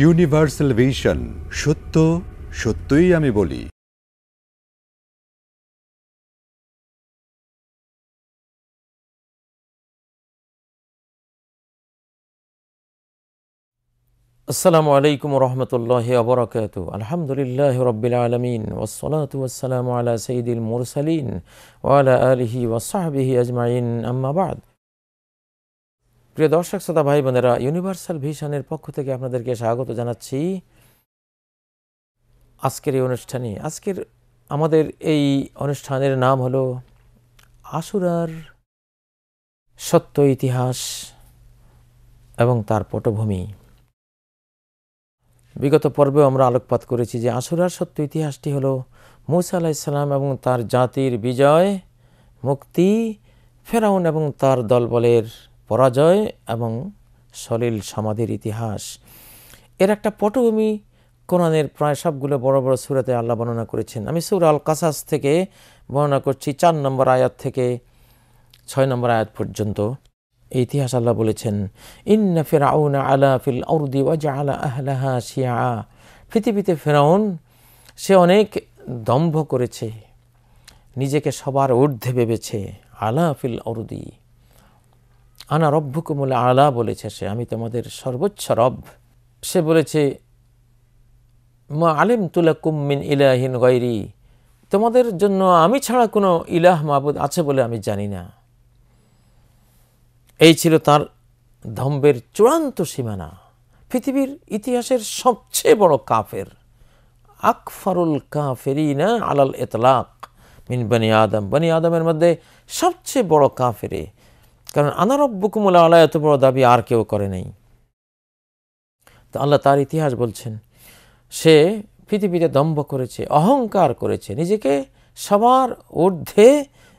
Universal vision সত্য, সত্যই আমি বলি। আসসালামু আলাইকুম রহমতুল্লাহ আবরকাত আলহামদুলিল্লাহ রবিল আলমিন ওসলাত ওসালাম আলা সঈদুল মুরসালিন ওয়ালা আলহি ওসাহাবিহি আজমাইন। আম্মাবাদ প্রিয় দর্শক, শ্রোতা ভাই বোনেরা ইউনিভার্সাল ভিশনের পক্ষ থেকে আপনাদেরকে স্বাগত জানাচ্ছি। আজকের এই অনুষ্ঠানে, আজকের আমাদের এই অনুষ্ঠানের নাম হলো আশুরার সত্য ইতিহাস এবং তার পটভূমি। বিগত পর্বে আমরা আলোকপাত করেছি যে আসুরার সত্য ইতিহাসটি হলো মৌসা আলাহিসাল্লাম এবং তার জাতির বিজয়, মুক্তি, ফেরাউন এবং তার দলবলের পরাজয় এবং সলিল সমাধির ইতিহাস। এর একটা পটভূমি কোরআনের প্রায় সবগুলো বড় বড় সুরাতে আল্লাহ বর্ণনা করেছেন। আমি সুর আল কাসাস থেকে বর্ণনা করছি, চার নম্বর আয়াত থেকে ছয় নম্বর আয়াত পর্যন্ত। এই ইতিহাস আল্লাহ বলেছেন, ইন্না ফেরাউন আলা ফিল আউরদি ওয়াজা আলা আহলাহা শিয়া। পৃথিবীতে ফেরাউন, সে অনেক দম্ভ করেছে, নিজেকে সবার ঊর্ধ্বে ভেবেছে আলা ফিল অরুদি আনা রব্বুকুমুল আলা বলেছে সে, আমি তোমাদের সর্বোচ্চ রব। সে বলেছে, মা আলিম তুলা কুম্মিন ইলাহিন গৈরি তোমাদের জন্য আমি ছাড়া কোনো ইলাহ মাহবুদ আছে বলে আমি জানি না। এই ছিল তার ধম্বের চূড়ান্ত সীমানা। পৃথিবীর ইতিহাসের সবচেয়ে বড় কাফের, আকফারুল কাফেরিনা আলাল এতলাক মিন বনি আদম। বনি আদমের মধ্যে সবচেয়ে বড় কাফেরে কারণ আনারব্বুকুমুল আল্লাহ এত বড় দাবি আর কেউ করে নেই। তো আল্লাহ তার ইতিহাস বলছেন, সে পৃথিবীতে দম্ভ করেছে, অহংকার করেছে, নিজেকে সবার ঊর্ধ্বে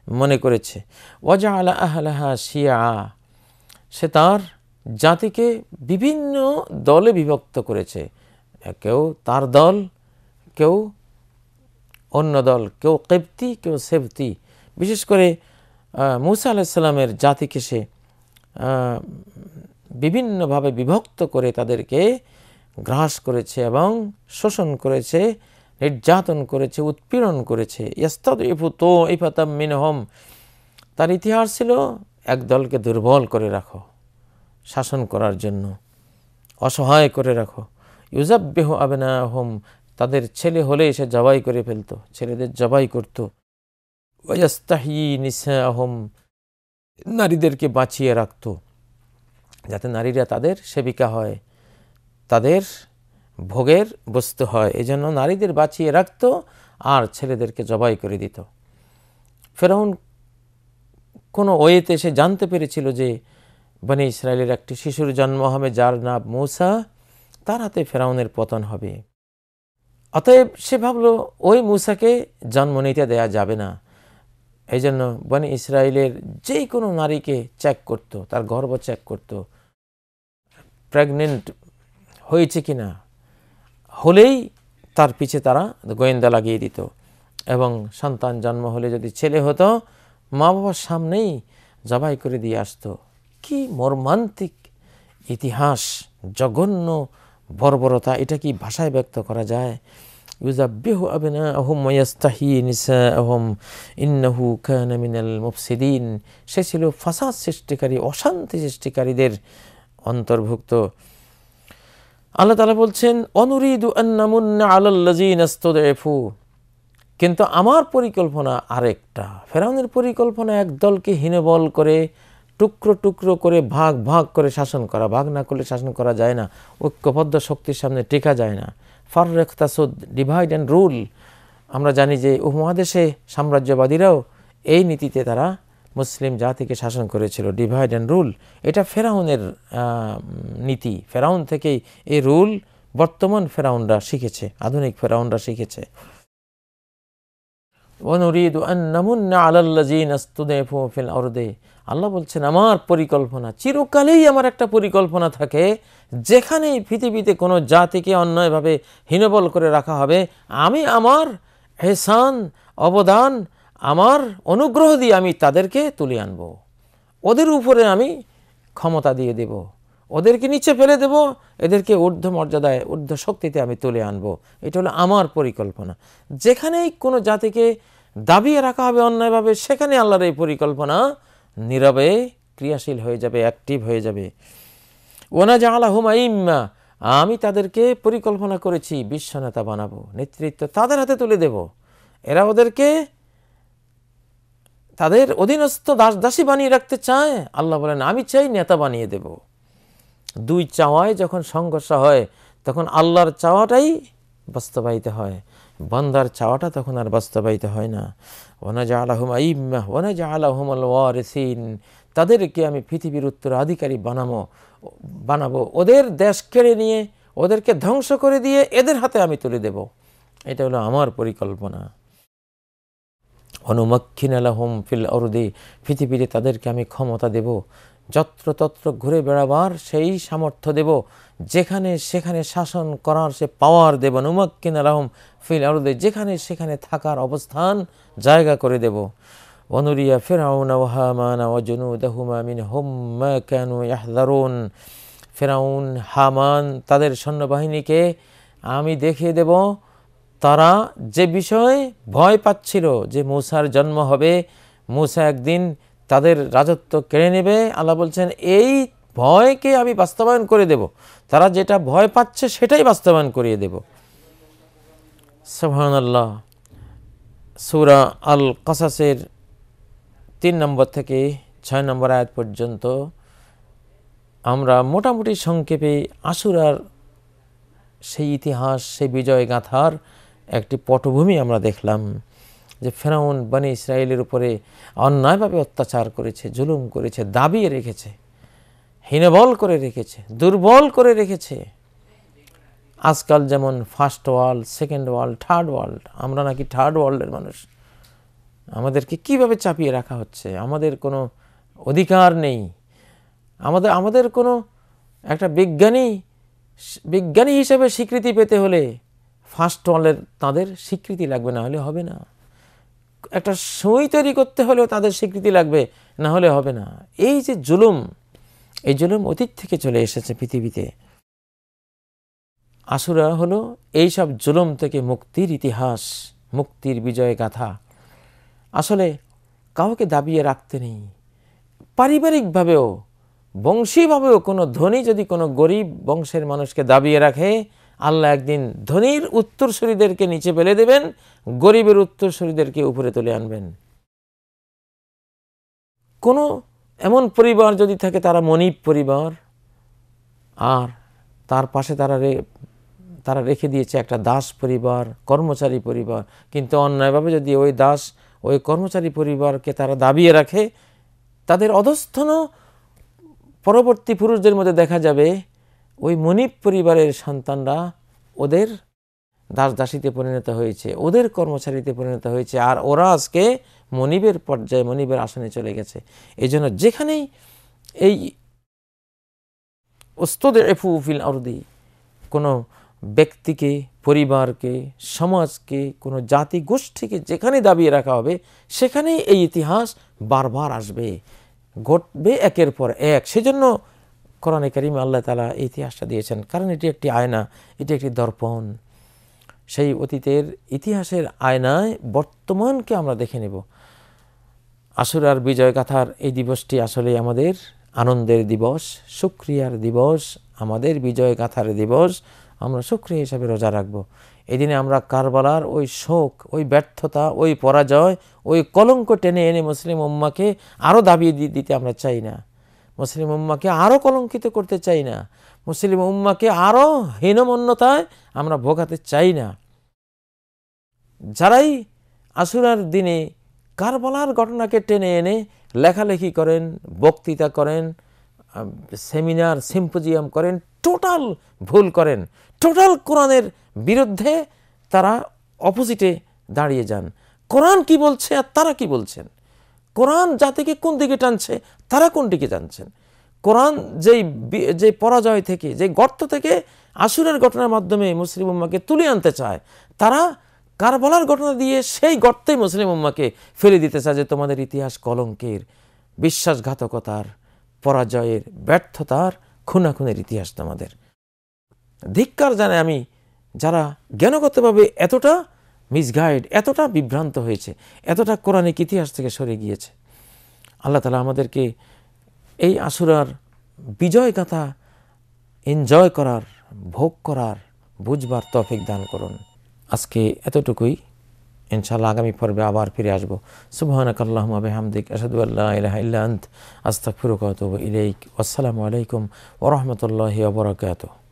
মনে করেছে। ওয়াজা আলা আহলাহা শিয়া, সে তার জাতিকে বিভিন্ন দলে বিভক্ত করেছে। কেউ তার দল, কেউ অন্য দল, কেউ কেপ্তি, কেউ সেবতি বিশেষ করে মুসা আলাহিসাল্লামের জাতিকে সে বিভিন্নভাবে বিভক্ত করে তাদেরকে গ্রাস করেছে এবং শোষণ করেছে, নির্যাতন করেছে, উৎপীড়ন করেছে। ইস্তাদ ইফু তো ইফাতাম মিনহম। তার ইতিহাস ছিল, এক দলকে দুর্বল করে রাখো, শাসন করার জন্য, অসহায় করে রাখো। ইউজাব্বেহ আবেনা হোম তাদের ছেলে হলে সে জবাই করে ফেলতো, ছেলেদের জবাই করতো। ওয়াস্তাহি নিসা নারীদেরকে বাঁচিয়ে রাখত, যাতে নারীরা তাদের সেবিকা হয়, তাদের ভোগের বস্তু হয় এই জন্য নারীদের বাঁচিয়ে রাখত আর ছেলেদেরকে জবাই করে দিত। ফেরাউন কোনো ওয়েতে সে জানতে পেরেছিল যে বনে ইসরায়েলের একটি শিশুর জন্ম হবে যার নাম মৌসা, তার হাতে ফেরাউনের পতন হবে। অতএব সে ভাবল, ওই মূসাকে জন্ম নিতে দেয়া যাবে না। এই জন্য বনে ইসরায়েলের যে কোনো নারীকে চেক করত, তার গর্ব চেক করত। প্রেগনেন্ট হয়েছে কি না হলেই তার পিছে তারা গোয়েন্দা লাগিয়ে দিত এবং সন্তান জন্ম হলে যদি ছেলে হতো মা বাবার সামনেই জবাই করে দিয়ে আসতো। কি মর্মান্তিক ইতিহাস, জঘন্য বর্বরতা, এটা কি ভাষায় ব্যক্ত করা যায়? ইউজাব্বিহু আবিনা আহম ওয়াস্তাহি নিসা আহম ইন্নাহু কানা মিনাল মুফসিদিন সে ছিল ফাসাদ সৃষ্টিকারী, অশান্তি সৃষ্টিকারীদের অন্তর্ভুক্ত। আল্লাহ তালা বলছেন, অনুরিদু আন্নামুন্না আলাল্লাজিন আস্তদেফু কিন্তু আমার পরিকল্পনা আরেকটা। ফেরাউনের পরিকল্পনা এক দলকে হীনবল করে, টুকরো টুকরো করে, ভাগ ভাগ করে শাসন করা। ভাগ না করলে শাসন করা যায় না। ঐক্যবদ্ধ শক্তির সামনে টেকা যায় না। ফাররেক তাসুদ ডিভাইড অ্যান্ড রুল আমরা জানি যে উপমহাদেশে সাম্রাজ্যবাদীরাও এই নীতিতে তারা মুসলিম জাতিকে শাসন করেছিল ডিভাইড অ্যান্ড রুল এটা ফেরাউনের নীতি। ফেরাউন থেকেই এই রুল বর্তমান ফেরাউনরা শিখেছে, আধুনিক ফেরাউনরা শিখেছে। আল্লাহ বলছেন, আমার পরিকল্পনা, চিরকালেই আমার একটা পরিকল্পনা থাকে, যেখানেই পৃথিবীতে কোনো জাতিকে অন্যায়ভাবে হীনবল করে রাখা হবে, আমি আমার হেসান অবদান, আমার অনুগ্রহ দিয়ে আমি তাদেরকে তুলে আনব। ওদের উপরে আমি ক্ষমতা দিয়ে দেব। ওদেরকে নিচে ফেলে দেব, এদেরকে ঊর্ধ্ব মর্যাদায় ঊর্ধ্ব শক্তিতে আমি তুলে আনব। এটা হলো আমার পরিকল্পনা। যেখানেই কোনো জাতিকে দাবিয়ে রাখা হবে অন্যায়ভাবে, সেখানে আল্লাহর এই পরিকল্পনা নীরবে ক্রিয়াশীল হয়ে যাবে অ্যাক্টিভ হয়ে যাবে। ওনা জাহালা হুমাইম্মা আমি তাদেরকে পরিকল্পনা করেছি, বিশ্বনেতা বানাবো, নেতৃত্ব তাদের হাতে তুলে দেব। এরা ওদেরকে তাদের অধীনস্থ দাস দাসী বানিয়ে রাখতে চায়। আল্লাহ বলেন, আমি চাই নেতা বানিয়ে দেব। দুই চাওয়ায় যখন সংঘর্ষ হয়, তখন আল্লাহর চাওয়াটাই বাস্তবায়িত হয়। বন্দার চাওয়াটা তখন আর বাস্তবায়িত হয় না। ওনা জা আলাহম আইম্মা ওনা জা আলাহম ওয়ারেসিন, তাদেরকে আমি পৃথিবীর উত্তরাধিকারী বানাবো বানাবো। ওদের দেশ কেড়ে নিয়ে, ওদেরকে ধ্বংস করে দিয়ে এদের হাতে আমি তুলে দেব। এটা হলো আমার পরিকল্পনা। অনুমক্ষিন আলহম ফিল অরুদে, পৃথিবীতে তাদেরকে আমি ক্ষমতা দেব। যত্রতত্র ঘুরে বেড়াবার সেই সামর্থ্য দেব, যেখানে সেখানে শাসন করার সে পাওয়ার দেব। অনুমক্ষিন আলহম ফিল অরুদে, যেখানে সেখানে থাকার অবস্থান জায়গা করে দেব। অনুরিয়া ফেরাউন হামান ওজনুদাহুমা মিন হোম কেন ইয়াহদারুন। ফেরাউন, হামান, তাদের সৈন্যবাহিনীকে আমি দেখিয়ে দেব। তারা যে বিষয়ে ভয় পাচ্ছিল যে মূসার জন্ম হবে, মূসা একদিন তাদের রাজত্ব কেড়ে নেবে। আল্লাহ বলছেন, এই ভয়কে আমি বাস্তবায়ন করে দেব। তারা যেটা ভয় পাচ্ছে সেটাই বাস্তবায়ন করিয়ে দেব। সোহান আল্লাহ সুরা আল কাসাসের তিন নম্বর থেকে ছয় নম্বর আয়াত পর্যন্ত আমরা মোটামুটি সংক্ষেপে আশুরার সেই ইতিহাস, সেই বিজয় গাথার একটি পটভূমি আমরা দেখলাম যে ফেরাউন বানি ইসরায়েলের উপরে অন্যায়ভাবে অত্যাচার করেছে, জুলুম করেছে দাবিয়ে রেখেছে, হীনবল করে রেখেছে, দুর্বল করে রেখেছে। আজকাল যেমন first world second world third world আমরা নাকি থার্ড ওয়ার্ল্ডের মানুষ। আমাদেরকে কীভাবে চাপিয়ে রাখা হচ্ছে? আমাদের কোনো অধিকার নেই। আমাদের আমাদের কোনো একটা বিজ্ঞানী বিজ্ঞানী হিসেবে স্বীকৃতি পেতে হলে ফার্স্ট ওয়ার্ল্ডের তাদের স্বীকৃতি লাগবে, না হলে হবে না। একটা সই তৈরি করতে হলেও তাদের স্বীকৃতি লাগবে, না হলে হবে না। এই যে জুলুম, এই জুলুম অতীত থেকে চলে এসেছে পৃথিবীতে। আসুরা হলো এই সব জুলুম থেকে মুক্তির ইতিহাস, মুক্তির বিজয় গাথা। আসলে কাউকে দাবিয়ে রাখতে নেই। পারিবারিকভাবেও, বংশীভাবেও কোনো ধনী যদি কোনো গরিব বংশের মানুষকে দাবিয়ে রাখে আল্লাহ একদিন ধনীর উত্তরসূরিদেরকে নিচে ফেলে দেবেন, গরিবের উত্তরসূরিদেরকে উপরে তুলে আনবেন। কোনো এমন পরিবার যদি থাকে তারা মনিব পরিবার, আর তার পাশে তারা রে, তারা রেখে দিয়েছে একটা দাস পরিবার, কর্মচারী পরিবার। কিন্তু অন্যায়ভাবে যদি ওই দাস, ওই কর্মচারী পরিবারকে তারা দাবিয়ে রাখে, তাদের অধস্থন পরবর্তী পুরুষদের মধ্যে দেখা যাবে ওই মনিব পরিবারের সন্তানরা ওদের দাস দাসীতে পরিণত হয়েছে, ওদের কর্মচারীতে পরিণত হয়েছে, আর ওরা আজকে মনিবের পর্যায়ে, মনিবের আসনে চলে গেছে। এই জন্য যেখানেই এই ওস্তদের এফুফিল আরদি কোনো ব্যক্তিকে, পরিবারকে, সমাজকে, কোনো জাতি গোষ্ঠীকে যেখানে দাবিয়ে রাখা হবে, সেখানেই এই ইতিহাস বারবার আসবে, ঘটবে একের পর এক। সেজন্য কোরআনে করিম আল্লাহ তালা ইতিহাসটা দিয়েছেন। কারণ এটি একটি আয়না, এটি একটি দর্পণ। সেই অতীতের ইতিহাসের আয়নায় বর্তমানকে আমরা দেখে নেব। আসুরার বিজয় গাথার এই দিবসটি আসলে আমাদের আনন্দের দিবস, সুক্রিয়ার দিবস, আমাদের বিজয় গাথার দিবস। আমরা সুক্রিয়া হিসাবে রোজা রাখব। এদিনে আমরা কারবালার ওই শোক, ওই ব্যর্থতা, ওই পরাজয়, ওই কলঙ্ক টেনে এনে মুসলিম উম্মাকে আরও দাবিয়ে দিতে আমরা চাই না। মুসলিম উম্মাকে আরও কলঙ্কিত করতে চাই না। মুসলিম উম্মাকে আরও হীনমন্যতায় আমরা ভোগাতে চাই না। যারাই আসুরার দিনে কারবালার ঘটনাকে টেনে এনে লেখালেখি করেন, বক্তৃতা করেন সেমিনার, সিম্পোজিয়াম করেন, টোটাল ভুল করেন, টোটাল কোরআনের বিরুদ্ধে তারা অপোজিটে দাঁড়িয়ে যান। কোরআন কি বলছে আর তারা কি বলছেন? কোরআন জাতিকে কোন দিকে টানছে, তারা কোন দিকে টানছেন? কোরআন যেই যে পরাজয় থেকে যে গর্ত থেকে আসুরের ঘটনার মাধ্যমে মুসলিম উম্মাকে তুলে আনতে চায়, তারা কারবালার ঘটনা দিয়ে সেই গর্তেই মুসলিম উম্মাকে ফেলে দিতে চায় যে তোমাদের ইতিহাস কলঙ্কের, বিশ্বাসঘাতকতার, পরাজয়ের, ব্যর্থতার, খুনাখুনের ইতিহাস তোমাদের। ধিক্কার জানে আমি, যারা জ্ঞানগতভাবে এতটা মিসগাইড এতটা বিভ্রান্ত হয়েছে, এতটা কোরআনিক ইতিহাস থেকে সরে গিয়েছে। আল্লাহ তালা আমাদেরকে এই আসুরার বিজয় কথা এনজয় করার, ভোগ করার, বুঝবার তফিক দান করুন। আজকে এতটুকুই। ইনশাআল্লাহ আগামী পর্বে আবার ফিরে আসব। সুবহানাক আল্লা ইলাহা আসসালামু আলাইকুম ওয়া রাহমাতুল্লাহি ওয়া বারাকাতুহু।